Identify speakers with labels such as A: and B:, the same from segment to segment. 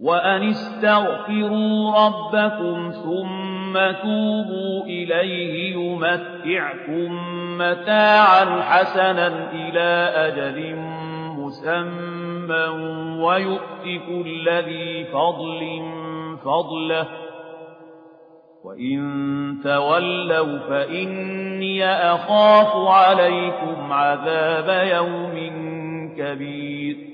A: وأن استغفروا ربكم ثم توبوا إليه يمتعكم متاعا حسنا إلى أجل مسمى ويؤتك الذي فضل فضله وإن تولوا فإني أخاف عليكم عذاب يوم كبير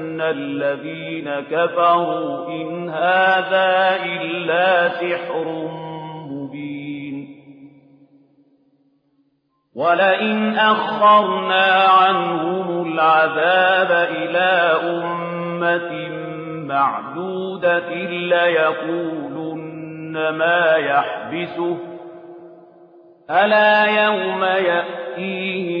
A: يَقُولُنَ الَّذِينَ كَفَرُوا إِنْ هَٰذَا إِلَّا سِحْرٌ مُّبِينٌ وَلَئِنْ أَخَّرْنَا عَنْهُمُ الْعَذَابَ إِلَىٰ أُمَّةٍ مَّعْدُودَةٍ لَّيَقُولُنَّ مَا يَحْبِسُهُ أَلَا يَوْمَ يَأْتِيهِمْ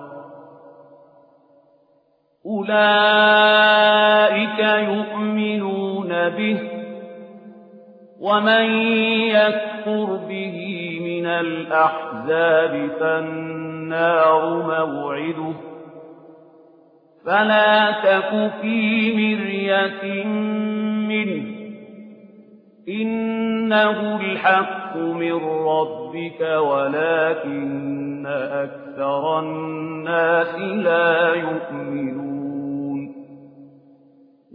A: أولئك يؤمنون به ومن يكفر به من الأحزاب فالنار موعده فلا تك في مريه منه إِنَّهُ الْحَقُّ مِن رَّبِّكَ وَلَٰكِنَّ أَكْثَرَ النَّاسِ لَا يُؤْمِنُونَ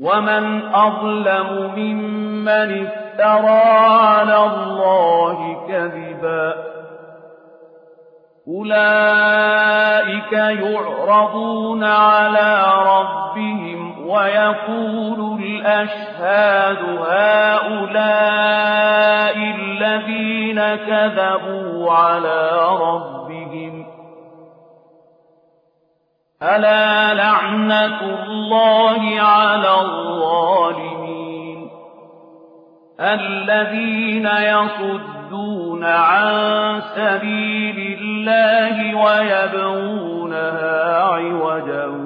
A: وَمَنْ أَظْلَمُ مِمَّنِ افْتَرَىٰ عَلَى اللَّهِ كَذِبًا أُولَٰئِكَ يُعْرَضُونَ عَلَىٰ رَبِّهِمْ ويقول الأشهاد هؤلاء الذين كذبوا على ربهم ألا لعنة الله على الظالمين الذين يصدون عن سبيل الله ويبغونها عوجا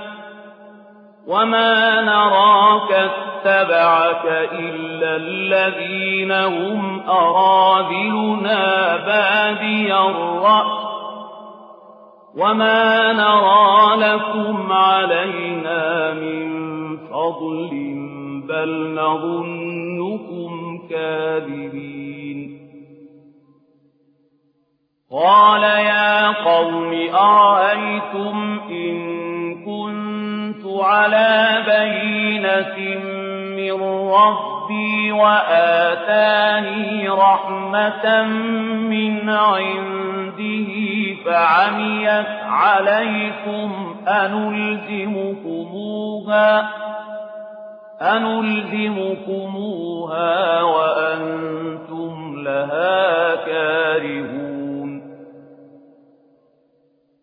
A: وما نراك اتبعك إلا الذين هم أراذلنا بادي الرأس وما نرى لكم علينا من فضل بل نظنكم كاذبين قال يا قوم أرأيتم إن عَلَىٰ بَيِّنَةٍ مِّن رَّبِّي وَآتَانِي رَحْمَةً مِّنْ عِندِهِ فَعَمِيَتْ عَلَيْكُمْ أَنُلْزِمُكُمُوهَا أنلزمكموها وأنتم لها كارهون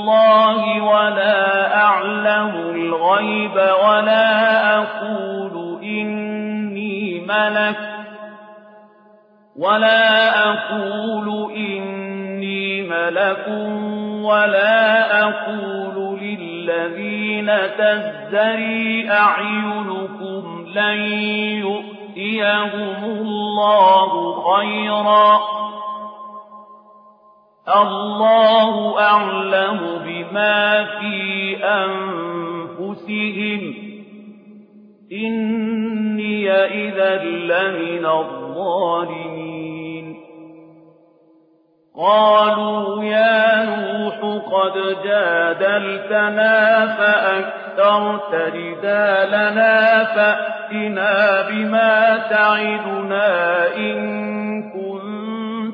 A: اللَّهِ وَلَا أَعْلَمُ الْغَيْبَ وَلَا أَقُولُ إِنِّي مَلَكٌ ولا أقول إني ملك ولا أقول للذين تزدري أعينكم لن يؤتيهم الله خيرا الله أعلم بما في أنفسهم إني إذا لمن الظالمين قالوا يا نوح قد جادلتنا فأكثرت رجالنا فأتنا بما تعدنا إن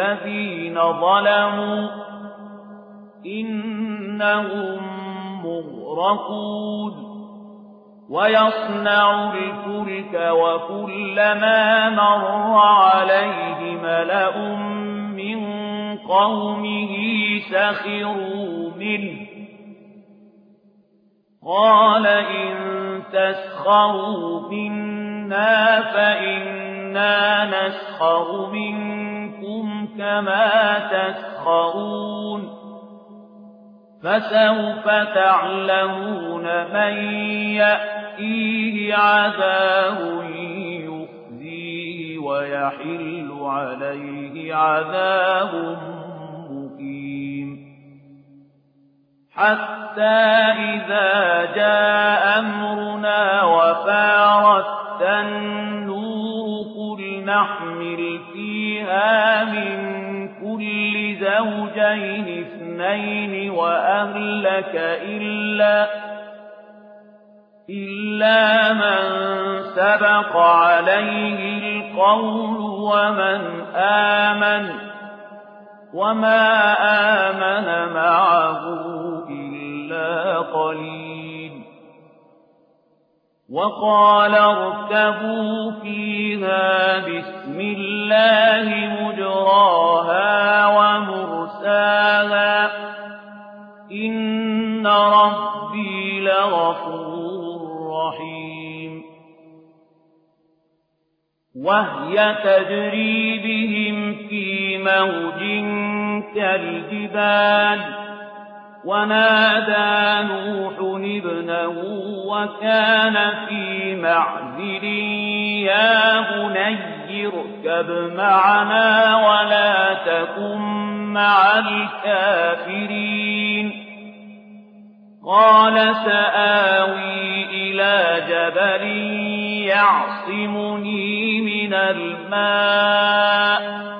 A: الذين ظلموا إنهم مغرقون ويصنع الفلك وكلما مر عليه ملا من قومه سخروا منه قال إن تسخروا منا فإنا نسخر منكم مِنكُمْ كَمَا تَسْخَرُونَ فسوف تعلمون من يأتيه عذاب يخزيه ويحل عليه عذاب مقيم حتى إذا جاء أمرنا وفارت النور قل نحمل فيه فيها من كل زوجين اثنين وأهلك إلا إلا من سبق عليه القول ومن آمن وما آمن معه إلا قليل وقال اركبوا فيها بسم الله مجراها ومرساها إن ربي لغفور رحيم وهي تجري بهم في موج كالجبال ونادى نوح ابنه وكان في معزل يا بني اركب معنا ولا تكن مع الكافرين قال ساوي إلى جبل يعصمني من الماء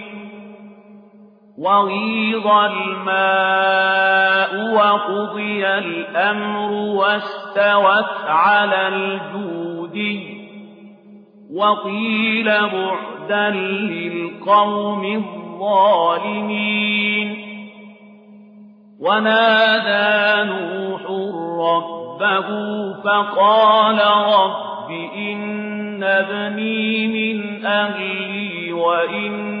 A: وغيض الماء وقضي الأمر واستوت على الجود وقيل بعدا للقوم الظالمين ونادى نوح ربه فقال رب إن ابني من أهلي وإن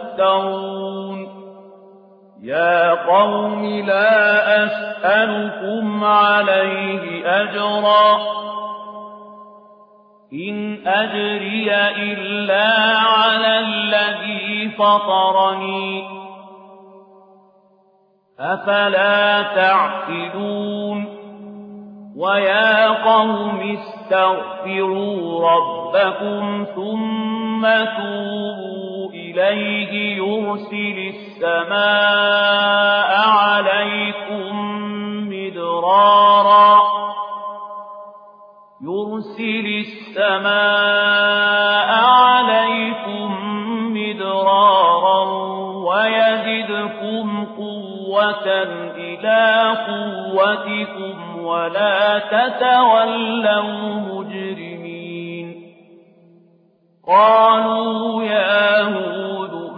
A: تَفْتَرُونَ يا قوم لا أسألكم عليه أجرا إن أجري إلا على الذي فطرني أفلا تعقلون ويا قوم استغفروا ربكم ثم توبوا إليه يرسل السماء عليكم مدرارا يرسل السماء عليكم مدرارا ويزدكم قوة إلى قوتكم ولا تتولوا مجرمين قالوا يا هود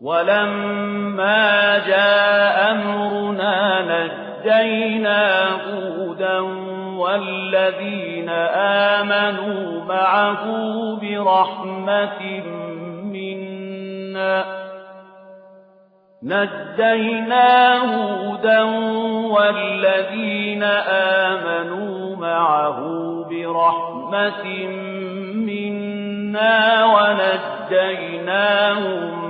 A: ولما جاء أمرنا نجينا هودا والذين آمنوا معه برحمة منا نجينا هودا والذين آمنوا معه برحمة منا ونجيناهم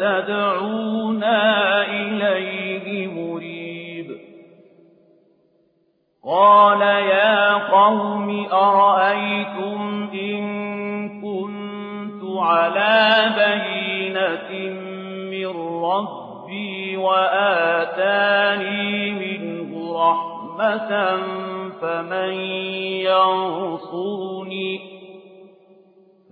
A: تَدْعُونَا إِلَيْهِ مُرِيبٍ قَالَ يَا قَوْمِ أَرَأَيْتُمْ إِن كُنتُ عَلَىٰ بَيِّنَةٍ مِّن رَّبِّي وَآتَانِي مِنْهُ رَحْمَةً فَمَن يَنصُرُنِي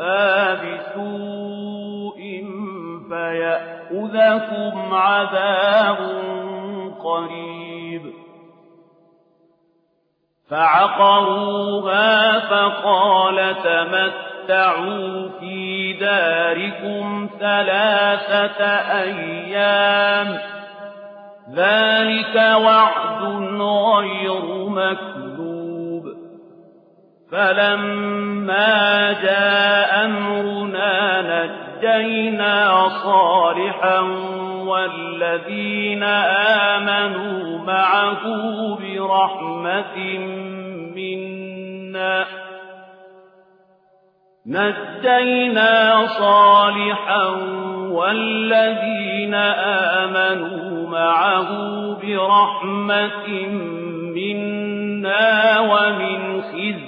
A: آل بِسُوءٍ فيأخذكم عذاب قريب فعقروها فقال تمتعوا في داركم ثلاثة أيام ذلك وعد غير مكتوب فلما جاء أمرنا نجينا صالحا والذين آمنوا معه برحمة منا نجينا صالحا والذين آمنوا معه برحمة منا ومن خزي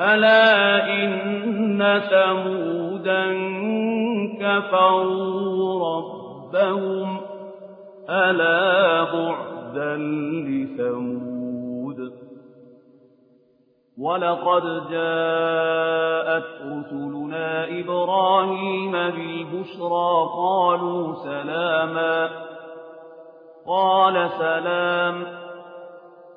A: ألا إن ثمودا كفروا ربهم ألا بعدا لثمود ولقد جاءت رسلنا إبراهيم بالبشرى قالوا سلاما قال سلام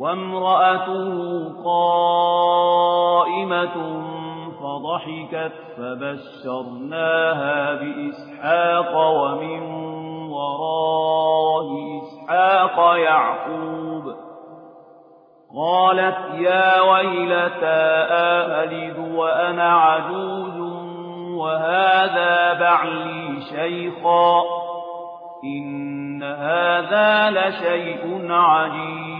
A: وامرأته قائمة فضحكت فبشرناها بإسحاق ومن وراء إسحاق يعقوب قالت يا ويلتى آلد وأنا عجوز وهذا بعلي شيخا إن هذا لشيء عجيب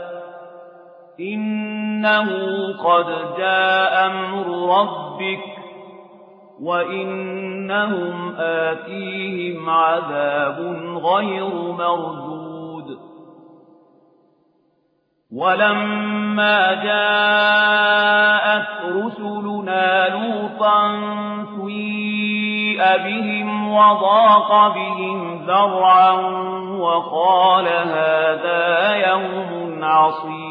A: إِنَّهُ قَدْ جَاءَ أَمْرُ رَبِّكَ وَإِنَّهُمْ آتِيهِمْ عَذَابٌ غَيْرُ مَرْدُودٍ وَلَمَّا جَاءَتْ رُسُلُنَا لُوطًا سُيِّئَ بِهِمْ وَضَاقَ بِهِمْ ذَرْعًا وَقَالَ هَٰذَا يَوْمٌ عَصِيبٌ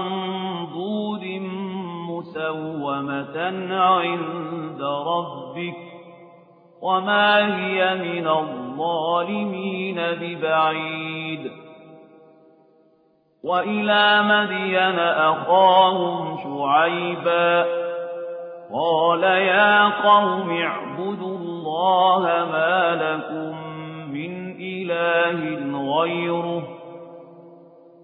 A: مَّقَامَةً عِندَ رَبِّكَ وَمَا هِيَ مِنَ الظَّالِمِينَ بِبَعِيدٍ وَإِلَىٰ مَدْيَنَ أَخَاهُمْ شُعَيْبًا قَالَ يَا قَوْمِ اعْبُدُوا اللَّهَ مَا لَكُم مِّنْ إِلَٰهٍ غَيْرُهُ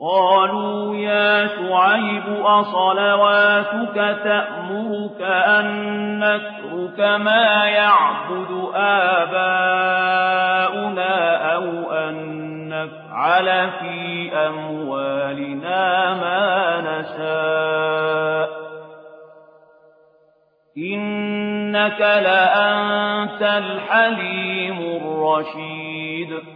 A: قالوا يا شعيب أصلواتك تأمرك أن نترك ما يعبد آباؤنا أو أن نفعل في أموالنا ما نشاء إنك لأنت الحليم الرشيد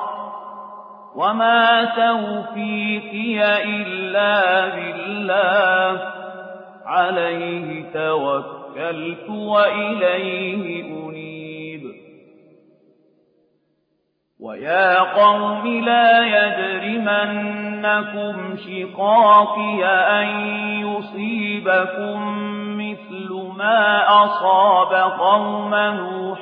A: وما توفيقي إلا بالله عليه توكلت وإليه أنيب ويا قوم لا يجرمنكم شقاقي أن يصيبكم مثل ما أصاب قوم نوح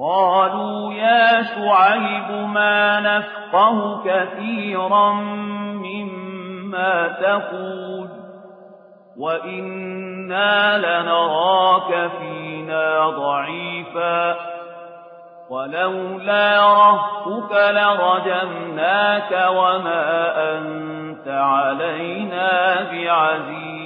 A: قالوا يا شعيب ما نفقه كثيرا مما تقول وإنا لنراك فينا ضعيفا ولولا رهتك لرجمناك وما أنت علينا بعزيز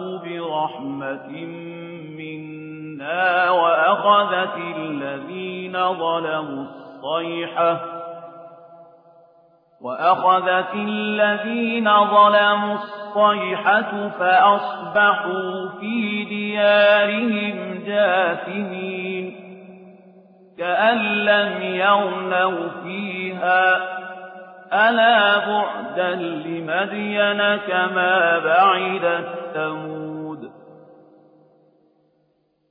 A: رَحْمَةٍ مِّنَّا وَأَخَذَتِ الَّذِينَ ظَلَمُوا الصَّيْحَةُ وَأَخَذَتِ الَّذِينَ ظَلَمُوا الصَّيْحَةُ فَأَصْبَحُوا فِي دِيَارِهِمْ جَاثِمِينَ كَأَن لَّمْ يَغْنَوْا فِيهَا ألا بعدا لمدين كما بعدت ثمود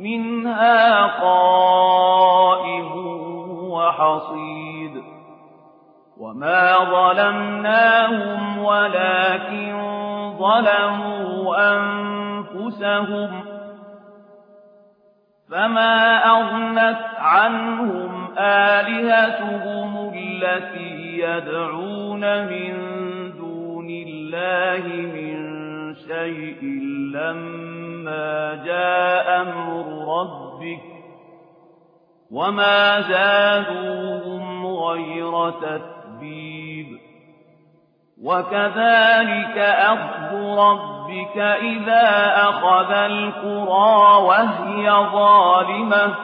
A: منها قائم وحصيد وما ظلمناهم ولكن ظلموا أنفسهم فما أغنت عنهم آلهتهم التي يدعون من دون الله من شيء لما ما جاء امر ربك وما زادوهم غير تتبيب وكذلك أخذ ربك إذا أخذ القرى وهي ظالمة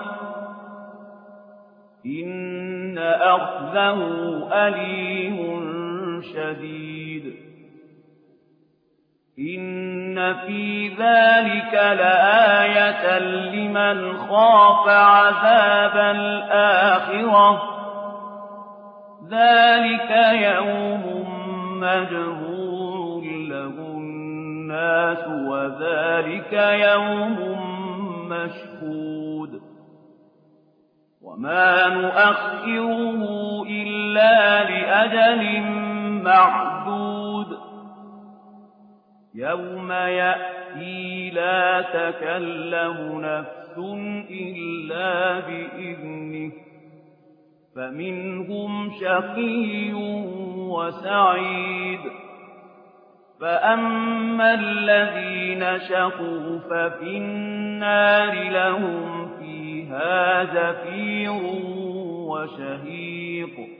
A: إن أخذه أليم شديد إن في ذلك لآية لمن خاف عذاب الآخرة ذلك يوم مجهول له الناس وذلك يوم مشهود وما نؤخره إلا لأجل معدود يَوْمَ يَأْتِي لَا تَكَلَّمُ نَفْسٌ إِلَّا بِإِذْنِهِ فَمِنْهُمْ شَقِيٌّ وَسَعِيدٌ فَأَمَّا الَّذِينَ شَقُوا فَفِي النَّارِ لَهُمْ فِيهَا زَفِيرٌ وَشَهِيقٌ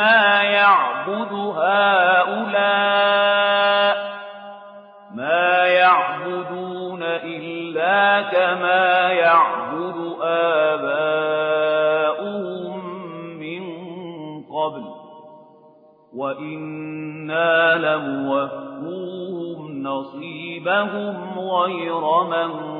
A: مَا يعبد هؤلاء ما يعبدون إلا كما يعبد آباؤهم من قبل وإنا لموفوهم نصيبهم غير منقوص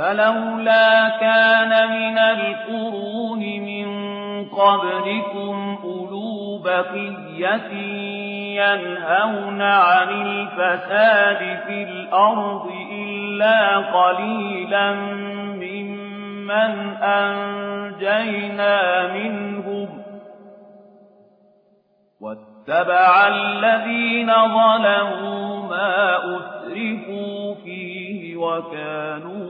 A: فلولا كان من القرون من قبلكم أولو بقية ينهون عن الفساد في الأرض إلا قليلا ممن أنجينا منهم واتبع الذين ظلموا ما اسرفوا فيه وكانوا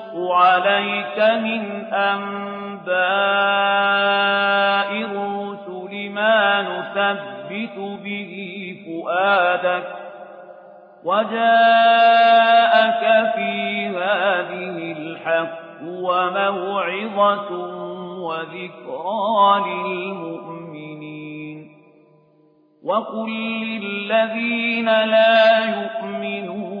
A: نَقُصُّ عَلَيْكَ مِنْ أَنبَاءِ الرُّسُلِ مَا نُثَبِّتُ بِهِ فُؤَادَكَ وَجَاءَكَ فِي هَٰذِهِ الْحَقُّ وَمَوْعِظَةٌ وَذِكْرَىٰ لِلْمُؤْمِنِينَ وَقُل لِّلَّذِينَ لَا يُؤْمِنُونَ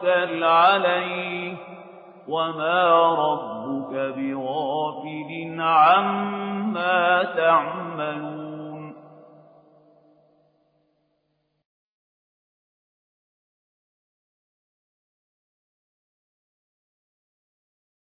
A: توكل عليه وما ربك بغافل عما تعملون